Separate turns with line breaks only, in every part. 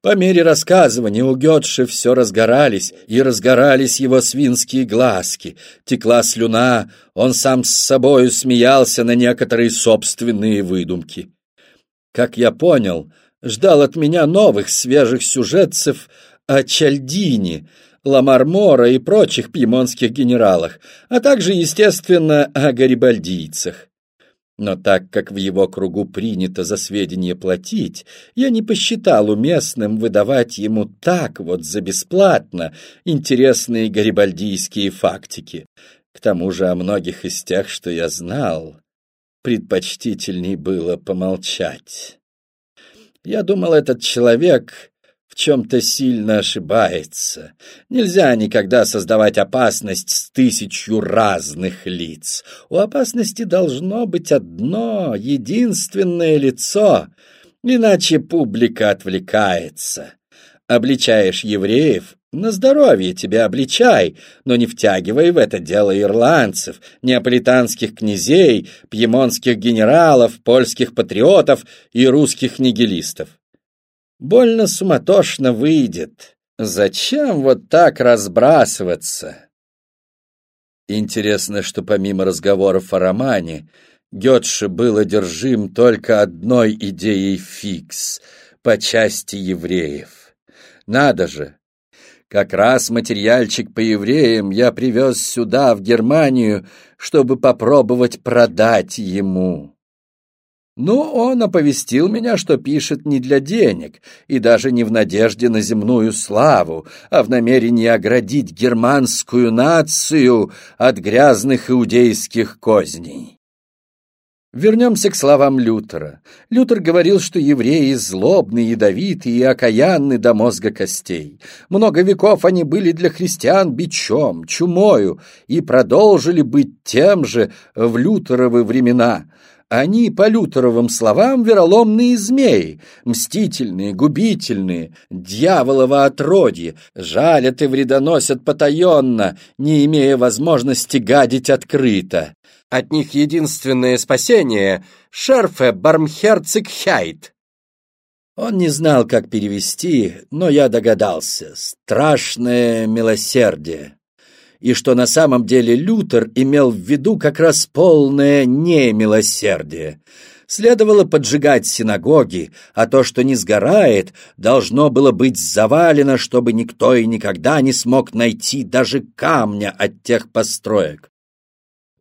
По мере рассказывания у Гетши все разгорались, и разгорались его свинские глазки. Текла слюна, он сам с собою смеялся на некоторые собственные выдумки. Как я понял, ждал от меня новых свежих сюжетцев о Чальдине, Ламармора и прочих пьемонских генералах, а также, естественно, о гарибальдийцах. Но так как в его кругу принято за сведения платить, я не посчитал уместным выдавать ему так вот за бесплатно интересные гарибальдийские фактики. К тому же о многих из тех, что я знал, предпочтительней было помолчать. Я думал, этот человек чем-то сильно ошибается. Нельзя никогда создавать опасность с тысячью разных лиц. У опасности должно быть одно, единственное лицо, иначе публика отвлекается. Обличаешь евреев, на здоровье тебя обличай, но не втягивай в это дело ирландцев, неаполитанских князей, пьемонских генералов, польских патриотов и русских нигилистов. Больно суматошно выйдет. Зачем вот так разбрасываться? Интересно, что помимо разговоров о романе, Гетше был одержим только одной идеей фикс по части евреев. Надо же! Как раз материальчик по евреям я привез сюда, в Германию, чтобы попробовать продать ему. Но он оповестил меня, что пишет не для денег и даже не в надежде на земную славу, а в намерении оградить германскую нацию от грязных иудейских козней. Вернемся к словам Лютера. Лютер говорил, что евреи злобны, ядовиты и окаянны до мозга костей. Много веков они были для христиан бичом, чумою и продолжили быть тем же в лютеровы времена – они, по Лютеровым словам, вероломные змеи, мстительные, губительные, дьяволово отродье, жалят и вредоносят потаенно, не имея возможности гадить открыто. От них единственное спасение — шерфе бармхерцигхайт. Он не знал, как перевести, но я догадался. Страшное милосердие и что на самом деле Лютер имел в виду как раз полное немилосердие. Следовало поджигать синагоги, а то, что не сгорает, должно было быть завалено, чтобы никто и никогда не смог найти даже камня от тех построек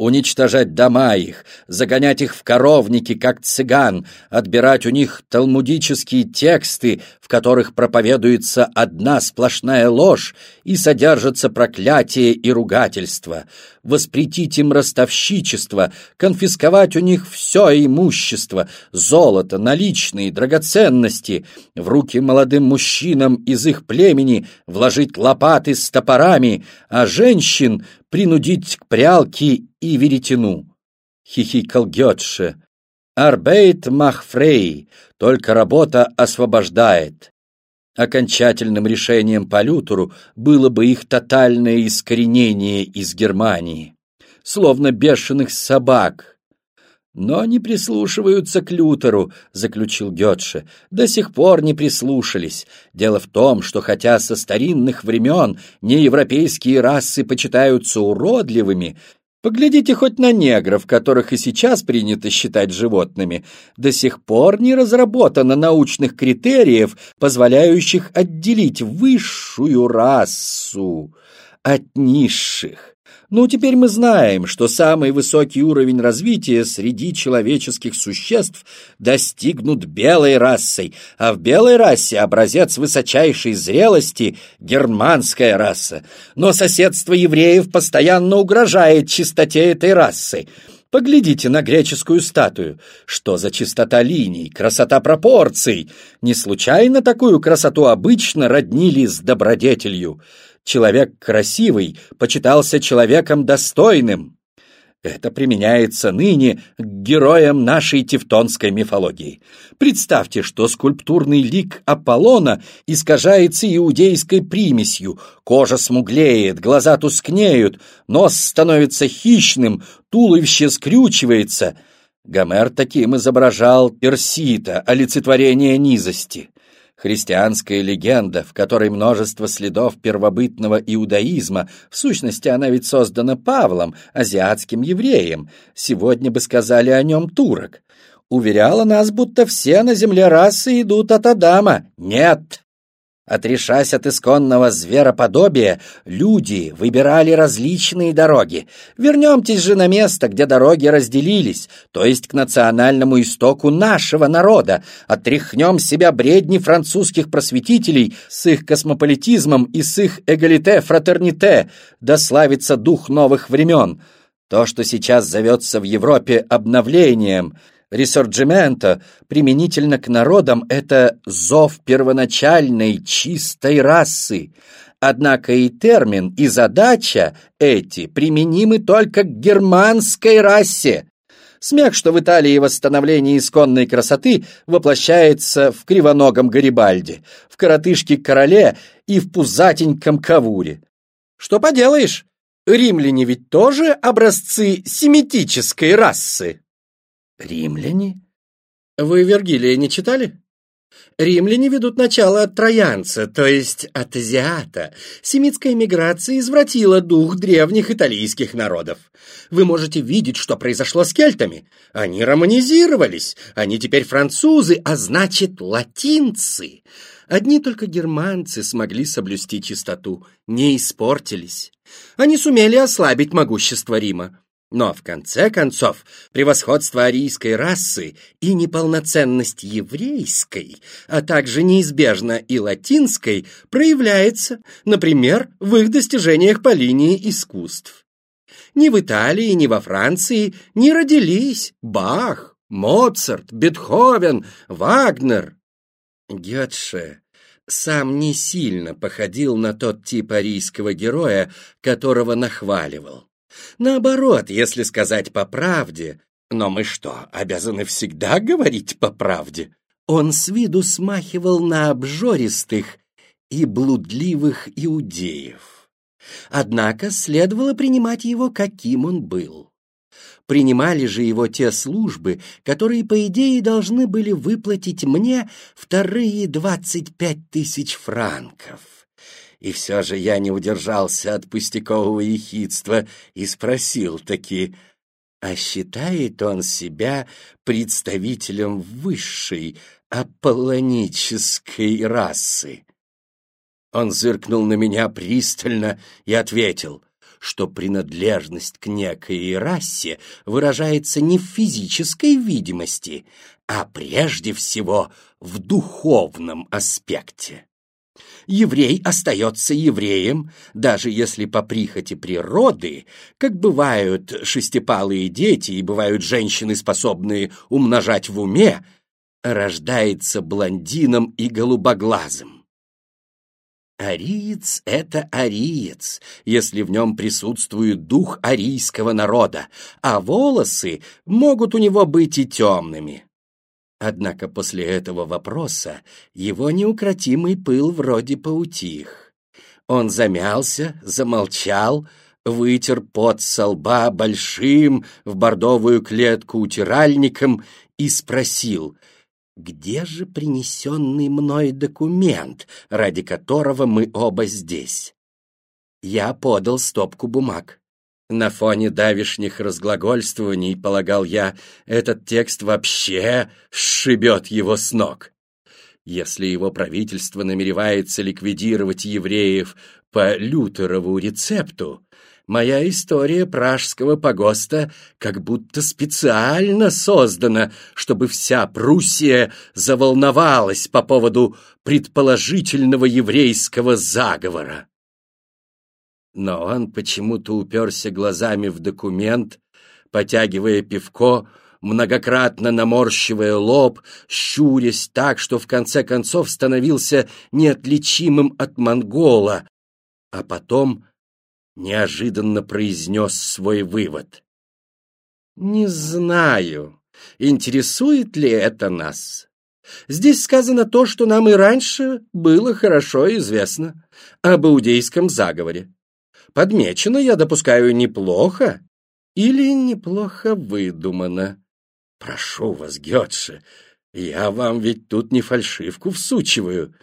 уничтожать дома их, загонять их в коровники, как цыган, отбирать у них талмудические тексты, в которых проповедуется одна сплошная ложь и содержатся проклятие и ругательство, воспретить им ростовщичество, конфисковать у них все имущество, золото, наличные, драгоценности, в руки молодым мужчинам из их племени вложить лопаты с топорами, а женщин принудить к прялке и веретену. Хихикал Гетше. Арбейт махфрей, только работа освобождает. Окончательным решением по Лютеру было бы их тотальное искоренение из Германии. Словно бешеных собак, «Но не прислушиваются к Лютеру», — заключил Гетше. «До сих пор не прислушались. Дело в том, что хотя со старинных времен неевропейские расы почитаются уродливыми, Поглядите хоть на негров, которых и сейчас принято считать животными. До сих пор не разработано научных критериев, позволяющих отделить высшую расу от низших. Ну, теперь мы знаем, что самый высокий уровень развития среди человеческих существ достигнут белой расой, а в белой расе образец высочайшей зрелости — германская раса. Но соседство евреев постоянно угрожает чистоте этой расы. Поглядите на греческую статую. Что за чистота линий, красота пропорций? Не случайно такую красоту обычно роднили с добродетелью человек красивый почитался человеком достойным. Это применяется ныне к героям нашей тевтонской мифологии. Представьте, что скульптурный лик Аполлона искажается иудейской примесью, кожа смуглеет, глаза тускнеют, нос становится хищным, туловище скрючивается. Гомер таким изображал Персита, олицетворение низости. Христианская легенда, в которой множество следов первобытного иудаизма, в сущности она ведь создана Павлом, азиатским евреем, сегодня бы сказали о нем турок, уверяла нас, будто все на земле расы идут от Адама. Нет! Отрешась от исконного звероподобия, люди выбирали различные дороги. Вернемтесь же на место, где дороги разделились, то есть к национальному истоку нашего народа. Отряхнем себя бредни французских просветителей с их космополитизмом и с их эгалите-фратерните, да славится дух новых времен. То, что сейчас зовется в Европе обновлением — Ресорджимента применительно к народам — это зов первоначальной чистой расы. Однако и термин, и задача эти применимы только к германской расе. Смех, что в Италии восстановление исконной красоты воплощается в кривоногом Гарибальде, в коротышке-короле и в пузатеньком Кавуре. Что поделаешь, римляне ведь тоже образцы семитической расы.
Римляне? Вы Вергилия не читали? Римляне ведут начало от троянца, то есть от азиата. Семитская миграция извратила дух древних италийских народов. Вы можете видеть, что произошло с кельтами. Они романизировались, они теперь французы, а значит латинцы. Одни только германцы смогли соблюсти чистоту, не испортились. Они сумели ослабить могущество Рима. Но, в конце концов, превосходство арийской расы и неполноценность еврейской, а также неизбежно и латинской, проявляется, например, в их достижениях по линии искусств. Ни в Италии, ни во Франции не родились Бах, Моцарт, Бетховен, Вагнер. Гетше сам не сильно походил на тот тип арийского героя, которого нахваливал. Наоборот, если сказать по правде, но мы что, обязаны всегда говорить по правде? Он с виду смахивал на обжористых и блудливых иудеев. Однако следовало принимать его, каким он был. Принимали же его те службы, которые, по идее, должны были выплатить мне вторые двадцать пять тысяч франков. И все же я не удержался от пустякового ехидства и спросил таки, а считает он себя представителем высшей аполлонической расы? Он зыркнул на меня пристально и ответил, что принадлежность к некой расе выражается не в физической видимости, а прежде всего в духовном аспекте еврей остается евреем, даже если по прихоти природы, как бывают шестипалые дети и бывают женщины, способные умножать в уме, рождается блондином и голубоглазым. Ариец — это ариец, если в нем присутствует дух арийского народа, а волосы могут у него быть и темными. Однако после этого вопроса его неукротимый пыл вроде поутих. Он замялся, замолчал, вытер пот со лба большим в бордовую клетку утиральником и спросил, где же принесенный мной документ, ради которого мы оба здесь? Я подал стопку бумаг. На фоне давишних разглагольствований, полагал я, этот текст вообще сшибет его с ног. Если его правительство намеревается ликвидировать евреев по Лютерову рецепту, моя история пражского погоста как будто специально создана, чтобы вся Пруссия заволновалась по поводу предположительного еврейского заговора но он почему-то уперся глазами в документ, потягивая пивко, многократно наморщивая лоб, щурясь так, что в конце концов становился неотличимым от монгола, а потом неожиданно произнес свой вывод. «Не знаю, интересует ли это нас. Здесь сказано то, что нам и раньше было хорошо известно об иудейском заговоре. Подмечено, я допускаю, неплохо или неплохо выдумано. Прошу вас, Гетше, Я вам ведь тут не фальшивку всучиваю.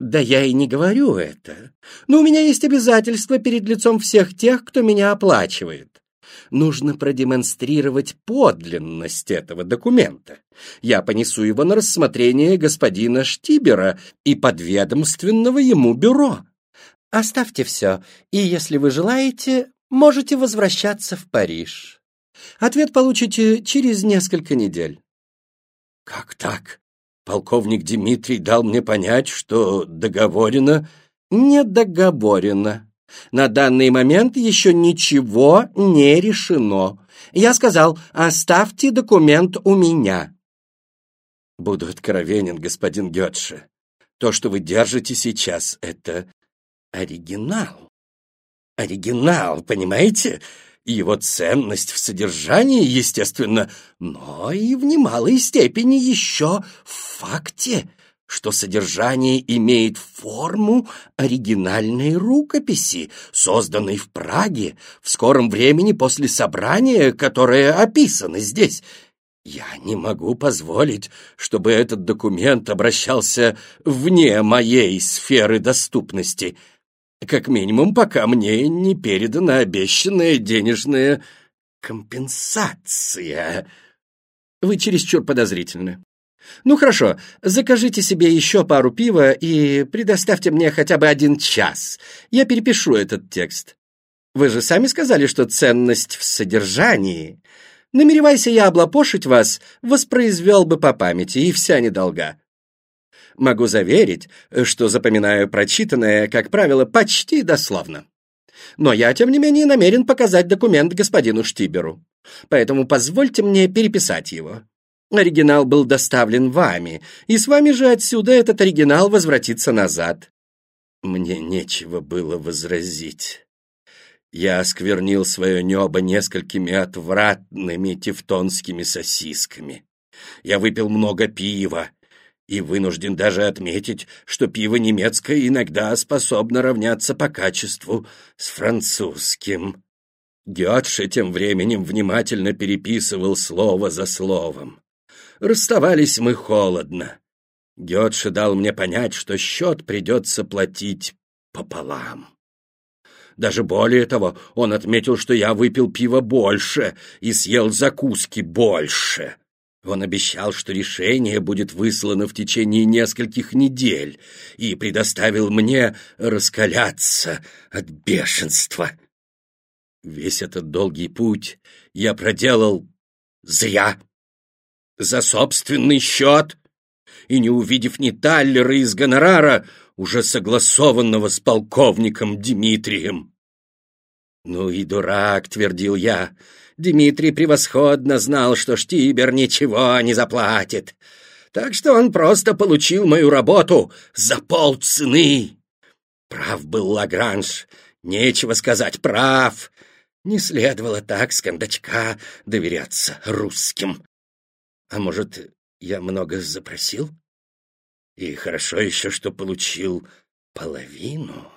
Да я и не говорю это. Но у меня есть обязательства перед лицом всех тех, кто меня оплачивает. Нужно продемонстрировать подлинность этого документа. Я понесу его на рассмотрение господина Штибера и подведомственного ему бюро. Оставьте все, и, если вы желаете, можете возвращаться в Париж. Ответ получите через несколько недель. Как так? Полковник Дмитрий дал мне понять, что договорено... Не договорено. На данный момент еще ничего не решено. Я сказал, оставьте документ у меня. Буду откровенен, господин Гетше. То, что вы держите сейчас, это оригинал. Оригинал, понимаете? Его ценность в содержании, естественно, но и в немалой степени еще в факте, что содержание имеет форму оригинальной рукописи, созданной в Праге в скором времени после собрания, которое описано здесь. Я не могу позволить, чтобы этот документ обращался вне моей сферы доступности — как минимум, пока мне не передана обещанная денежная компенсация. Вы чересчур подозрительны. Ну хорошо, закажите себе еще пару пива и предоставьте мне хотя бы один час. Я перепишу этот текст. Вы же сами сказали, что ценность в содержании. Намеревайся я облапошить вас, воспроизвел бы по памяти, и вся недолга. Могу заверить, что запоминаю прочитанное, как правило, почти дословно. Но я, тем не менее, намерен показать документ господину Штиберу. Поэтому позвольте мне переписать его. Оригинал был доставлен вами, и с вами же отсюда этот оригинал возвратится назад. Мне нечего было возразить. Я осквернил свое небо несколькими отвратными тевтонскими сосисками. Я выпил много пива, и вынужден даже отметить, что пиво немецкое иногда способно равняться по качеству с французским. Гетше тем временем внимательно переписывал слово за словом. Расставались мы холодно. Гетше дал мне понять, что счет придется платить пополам. Даже более того, он отметил, что я выпил пиво больше и съел закуски больше. Он обещал, что решение будет выслано в течение нескольких недель и предоставил мне раскаляться от бешенства. Весь этот долгий путь я проделал зря, за собственный счет, и не увидев ни таллера из гонорара, уже согласованного с полковником Дмитрием. «Ну и дурак», — твердил я, — Дмитрий превосходно знал, что Штибер ничего не заплатит. Так что он просто получил мою работу за полцены. Прав был Лагранж. Нечего сказать, прав. Не следовало так с кондачка доверяться русским. А может, я много запросил? И хорошо еще, что получил половину.